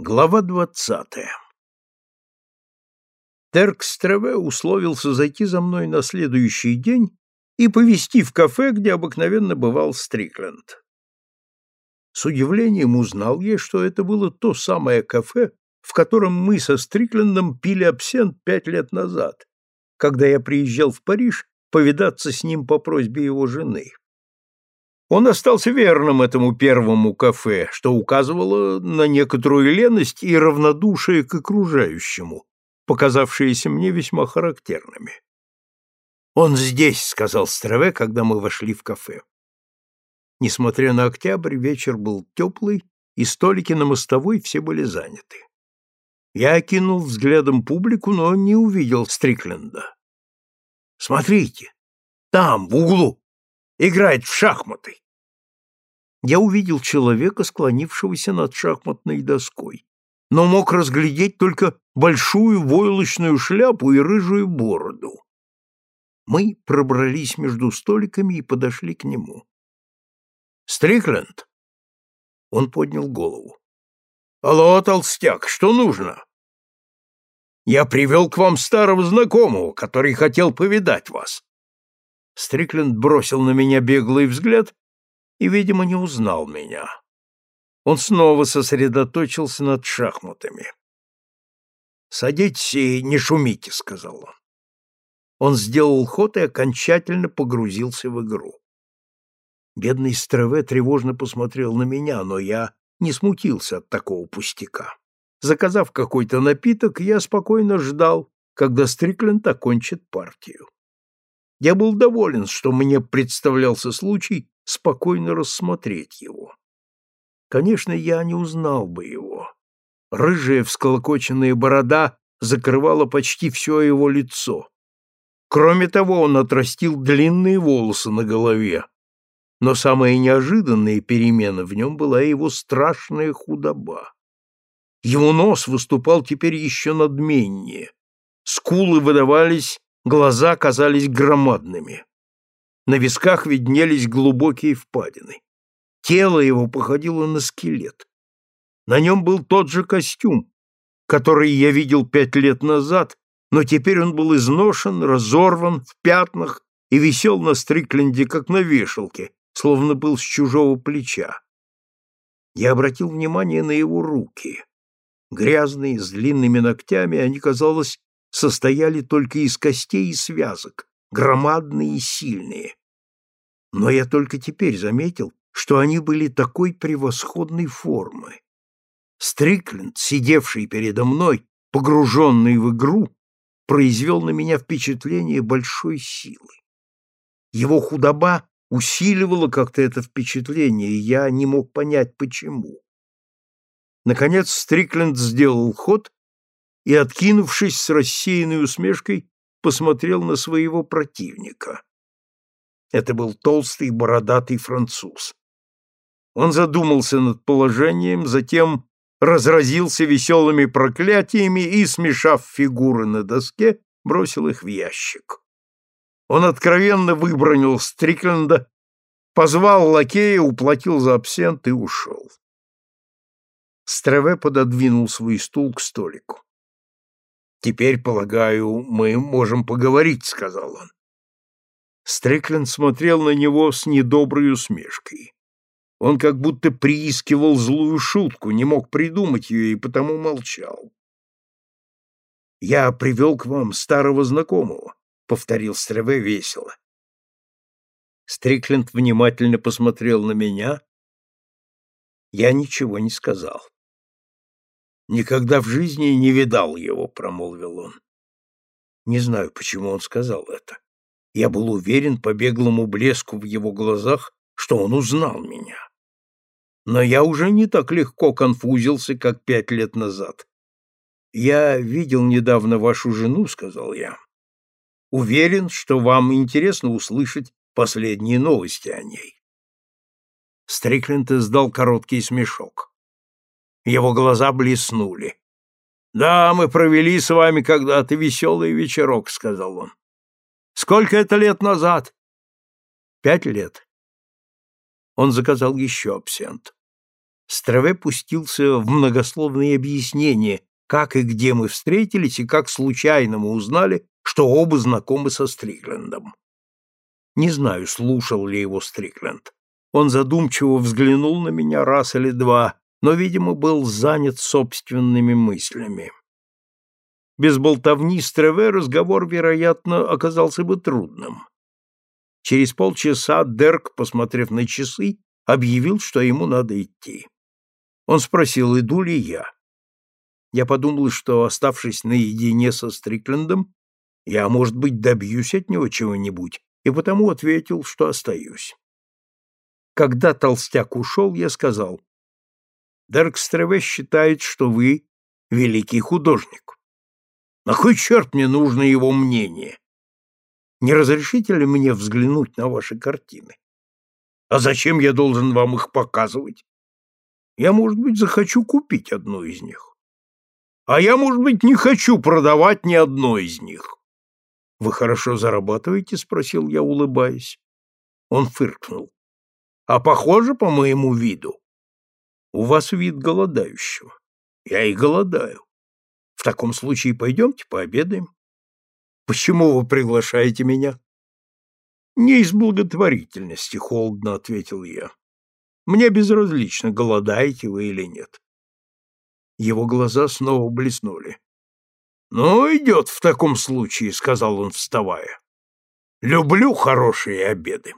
Глава двадцатая Теркстреве условился зайти за мной на следующий день и повезти в кафе, где обыкновенно бывал Стрикленд. С удивлением узнал я, что это было то самое кафе, в котором мы со Стриклендом пили абсент пять лет назад, когда я приезжал в Париж повидаться с ним по просьбе его жены. Он остался верным этому первому кафе, что указывало на некоторую леность и равнодушие к окружающему, показавшиеся мне весьма характерными. «Он здесь», — сказал Страве, когда мы вошли в кафе. Несмотря на октябрь, вечер был теплый, и столики на мостовой все были заняты. Я окинул взглядом публику, но не увидел Стрикленда. «Смотрите, там, в углу, играет в шахматы!» Я увидел человека, склонившегося над шахматной доской, но мог разглядеть только большую войлочную шляпу и рыжую бороду. Мы пробрались между столиками и подошли к нему. «Стрикленд?» Он поднял голову. «Алло, толстяк, что нужно?» «Я привел к вам старого знакомого, который хотел повидать вас». Стрикленд бросил на меня беглый взгляд и, видимо, не узнал меня. Он снова сосредоточился над шахматами. «Садитесь и не шумите», — сказал он. Он сделал ход и окончательно погрузился в игру. Бедный Стреве тревожно посмотрел на меня, но я не смутился от такого пустяка. Заказав какой-то напиток, я спокойно ждал, когда Стрикленд окончит партию. Я был доволен, что мне представлялся случай спокойно рассмотреть его. Конечно, я не узнал бы его. Рыжая всколокоченная борода закрывала почти все его лицо. Кроме того, он отрастил длинные волосы на голове, но самая неожиданная перемена в нем была его страшная худоба. Его нос выступал теперь еще надменнее, скулы выдавались, глаза казались громадными. На висках виднелись глубокие впадины. Тело его походило на скелет. На нем был тот же костюм, который я видел пять лет назад, но теперь он был изношен, разорван, в пятнах и висел на Стрикленде, как на вешалке, словно был с чужого плеча. Я обратил внимание на его руки. Грязные, с длинными ногтями, они, казалось, состояли только из костей и связок, громадные и сильные. Но я только теперь заметил, что они были такой превосходной формы. Стрикленд, сидевший передо мной, погруженный в игру, произвел на меня впечатление большой силы. Его худоба усиливало как-то это впечатление, и я не мог понять, почему. Наконец Стрикленд сделал ход и, откинувшись с рассеянной усмешкой, посмотрел на своего противника. Это был толстый бородатый француз. Он задумался над положением, затем разразился веселыми проклятиями и, смешав фигуры на доске, бросил их в ящик. Он откровенно выбронил Стрикленда, позвал лакея, уплатил за абсент и ушел. Стреве пододвинул свой стул к столику. «Теперь, полагаю, мы можем поговорить», — сказал он. Стрикленд смотрел на него с недоброй усмешкой. Он как будто приискивал злую шутку, не мог придумать ее и потому молчал. «Я привел к вам старого знакомого», повторил Стреве весело. Стрикленд внимательно посмотрел на меня. Я ничего не сказал. Никогда в жизни не видал его, промолвил он. Не знаю, почему он сказал это. Я был уверен по беглому блеску в его глазах, что он узнал меня. Но я уже не так легко конфузился, как пять лет назад. «Я видел недавно вашу жену», — сказал я. Уверен, что вам интересно услышать последние новости о ней. Стрикленд издал короткий смешок. Его глаза блеснули. «Да, мы провели с вами когда-то веселый вечерок», — сказал он. «Сколько это лет назад?» «Пять лет». Он заказал еще абсент. Страве пустился в многословные объяснения, как и где мы встретились и как случайно мы узнали, что оба знакомы со Стриклендом. Не знаю, слушал ли его Стрикленд. Он задумчиво взглянул на меня раз или два, но, видимо, был занят собственными мыслями. Без болтовни с Треве разговор, вероятно, оказался бы трудным. Через полчаса Дерк, посмотрев на часы, объявил, что ему надо идти. Он спросил, иду ли я. Я подумал, что, оставшись наедине со Стриклендом, я, может быть, добьюсь от него чего-нибудь, и потому ответил, что остаюсь. Когда толстяк ушел, я сказал, «Дерк Стреве считает, что вы великий художник. На кой черт мне нужно его мнение? Не разрешите ли мне взглянуть на ваши картины? А зачем я должен вам их показывать? Я, может быть, захочу купить одну из них. А я, может быть, не хочу продавать ни одной из них. Вы хорошо зарабатываете? спросил я, улыбаясь. Он фыркнул. А похоже по моему виду. У вас вид голодающего. Я и голодаю. В таком случае пойдемте пообедаем. Почему вы приглашаете меня? Не из благотворительности, холодно ответил я. Мне безразлично, голодаете вы или нет. Его глаза снова блеснули. Ну, идет в таком случае, сказал он, вставая. Люблю хорошие обеды.